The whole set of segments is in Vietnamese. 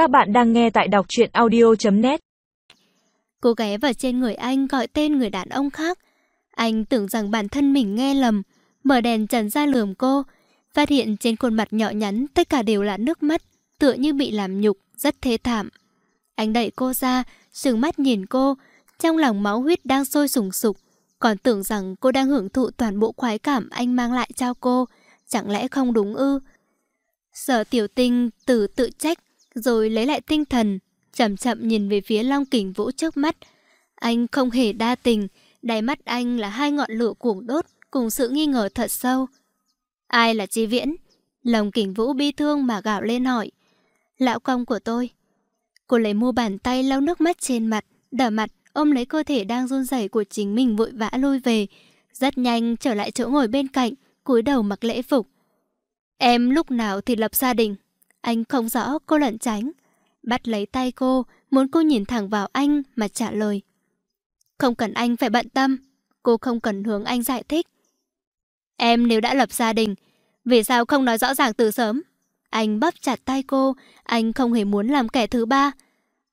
Các bạn đang nghe tại đọc truyện audio.net Cô ghé vào trên người anh gọi tên người đàn ông khác. Anh tưởng rằng bản thân mình nghe lầm, mở đèn trần ra lườm cô, phát hiện trên khuôn mặt nhỏ nhắn tất cả đều là nước mắt, tựa như bị làm nhục, rất thê thảm. Anh đẩy cô ra, sừng mắt nhìn cô, trong lòng máu huyết đang sôi sùng sục, còn tưởng rằng cô đang hưởng thụ toàn bộ khoái cảm anh mang lại cho cô, chẳng lẽ không đúng ư? Sở tiểu tinh từ tự trách, rồi lấy lại tinh thần, chậm chậm nhìn về phía Long Kình Vũ trước mắt. Anh không hề đa tình, đáy mắt anh là hai ngọn lửa cuồng đốt, cùng sự nghi ngờ thật sâu. Ai là Chi Viễn? Lòng Kình Vũ bi thương mà gạo lên hỏi. Lão công của tôi. Cô lấy mua bàn tay lau nước mắt trên mặt, đỏ mặt, ôm lấy cơ thể đang run rẩy của chính mình vội vã lui về. Rất nhanh trở lại chỗ ngồi bên cạnh, cúi đầu mặc lễ phục. Em lúc nào thì lập gia đình? Anh không rõ cô lẩn tránh. Bắt lấy tay cô, muốn cô nhìn thẳng vào anh mà trả lời. Không cần anh phải bận tâm, cô không cần hướng anh giải thích. Em nếu đã lập gia đình, vì sao không nói rõ ràng từ sớm? Anh bắp chặt tay cô, anh không hề muốn làm kẻ thứ ba.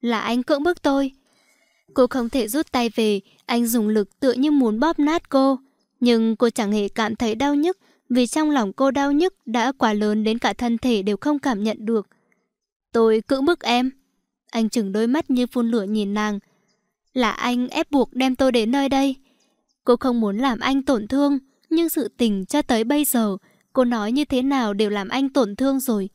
Là anh cưỡng bức tôi. Cô không thể rút tay về, anh dùng lực tựa như muốn bóp nát cô. Nhưng cô chẳng hề cảm thấy đau nhức, vì trong lòng cô đau nhức đã quá lớn đến cả thân thể đều không cảm nhận được. Tôi cưỡng bức em. Anh chừng đôi mắt như phun lửa nhìn nàng. Là anh ép buộc đem tôi đến nơi đây. Cô không muốn làm anh tổn thương, nhưng sự tình cho tới bây giờ, cô nói như thế nào đều làm anh tổn thương rồi.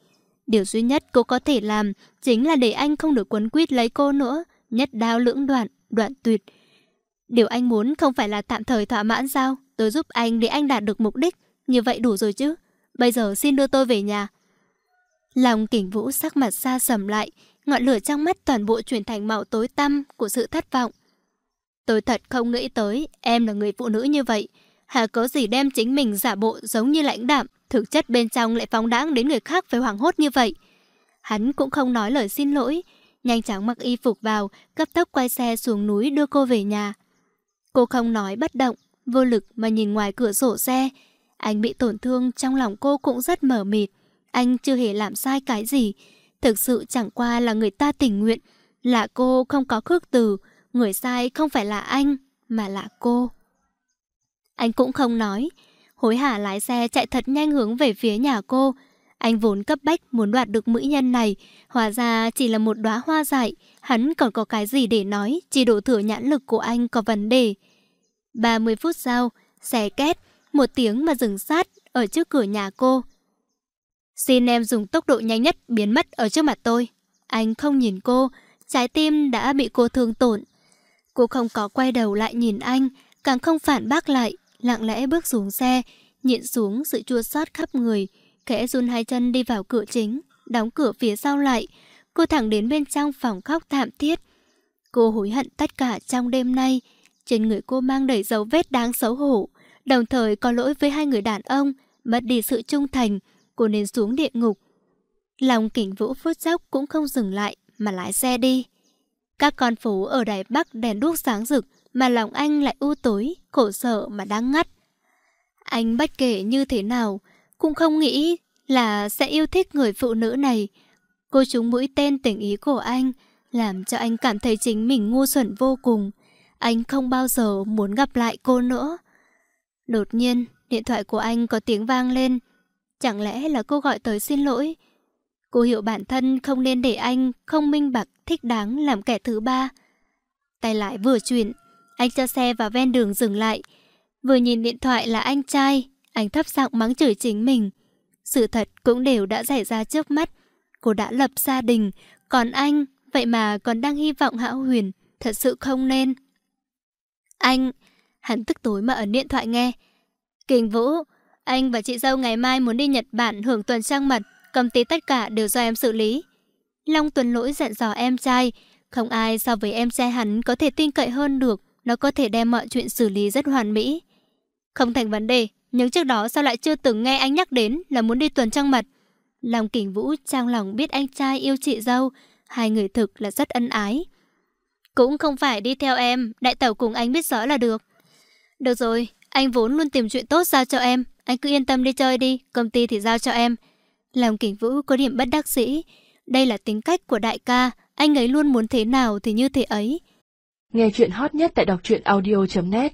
Điều duy nhất cô có thể làm chính là để anh không được quấn quýt lấy cô nữa, nhất đao lưỡng đoạn, đoạn tuyệt. Điều anh muốn không phải là tạm thời thỏa mãn sao? Tôi giúp anh để anh đạt được mục đích, như vậy đủ rồi chứ. Bây giờ xin đưa tôi về nhà. Lòng kỉnh vũ sắc mặt xa sầm lại, ngọn lửa trong mắt toàn bộ chuyển thành màu tối tăm của sự thất vọng. Tôi thật không nghĩ tới em là người phụ nữ như vậy. Hà có gì đem chính mình giả bộ giống như lãnh đạm, thực chất bên trong lại phóng đáng đến người khác phải hoảng hốt như vậy. Hắn cũng không nói lời xin lỗi, nhanh chóng mặc y phục vào, cấp tốc quay xe xuống núi đưa cô về nhà. Cô không nói bất động, vô lực mà nhìn ngoài cửa sổ xe. Anh bị tổn thương trong lòng cô cũng rất mở mịt. Anh chưa hề làm sai cái gì. Thực sự chẳng qua là người ta tình nguyện. Là cô không có khước từ. Người sai không phải là anh, mà là cô. Anh cũng không nói. Hối hả lái xe chạy thật nhanh hướng về phía nhà cô. Anh vốn cấp bách muốn đoạt được mỹ nhân này. Hóa ra chỉ là một đóa hoa dại. Hắn còn có cái gì để nói. Chỉ độ thừa nhãn lực của anh có vấn đề. 30 phút sau, xe két. Một tiếng mà dừng sát ở trước cửa nhà cô. Xin em dùng tốc độ nhanh nhất biến mất ở trước mặt tôi. Anh không nhìn cô, trái tim đã bị cô thương tổn. Cô không có quay đầu lại nhìn anh, càng không phản bác lại, lặng lẽ bước xuống xe, nhịn xuống sự chua xót khắp người, khẽ run hai chân đi vào cửa chính, đóng cửa phía sau lại. Cô thẳng đến bên trong phòng khóc thảm thiết. Cô hối hận tất cả trong đêm nay. Trên người cô mang đầy dấu vết đáng xấu hổ, đồng thời có lỗi với hai người đàn ông, mất đi sự trung thành, cô nên xuống địa ngục. Lòng kỉnh vũ phút chốc cũng không dừng lại mà lái xe đi. Các con phố ở Đài Bắc đèn đuốc sáng rực mà lòng anh lại u tối, khổ sở mà đang ngắt. Anh bất kể như thế nào, cũng không nghĩ là sẽ yêu thích người phụ nữ này. Cô trúng mũi tên tình ý của anh, làm cho anh cảm thấy chính mình ngu xuẩn vô cùng. Anh không bao giờ muốn gặp lại cô nữa. Đột nhiên, điện thoại của anh có tiếng vang lên. Chẳng lẽ là cô gọi tới xin lỗi? Cô hiểu bản thân không nên để anh không minh bạch thích đáng làm kẻ thứ ba. Tay lại vừa chuyển, anh cho xe vào ven đường dừng lại. Vừa nhìn điện thoại là anh trai, anh thấp giọng mắng chửi chính mình. Sự thật cũng đều đã xảy ra trước mắt. Cô đã lập gia đình, còn anh, vậy mà còn đang hy vọng hão huyền, thật sự không nên. Anh, hắn tức tối mà ấn điện thoại nghe. kình Vũ, anh và chị dâu ngày mai muốn đi Nhật Bản hưởng tuần trăng mật, công ty tất cả đều do em xử lý. Long Tuần Lỗi dặn dò em trai, không ai so với em trai hắn có thể tin cậy hơn được, nó có thể đem mọi chuyện xử lý rất hoàn mỹ. Không thành vấn đề, nhưng trước đó sao lại chưa từng nghe anh nhắc đến là muốn đi tuần trăng mật. Long Kình Vũ trang lòng biết anh trai yêu chị dâu, hai người thực là rất ân ái. Cũng không phải đi theo em, đại tẩu cùng anh biết rõ là được. Được rồi, anh vốn luôn tìm chuyện tốt giao cho em, anh cứ yên tâm đi chơi đi, công ty thì giao cho em. Lòng kỉnh vũ có điểm bất đắc sĩ Đây là tính cách của đại ca, anh ấy luôn muốn thế nào thì như thế ấy. Nghe chuyện hot nhất tại đọc truyện audio.net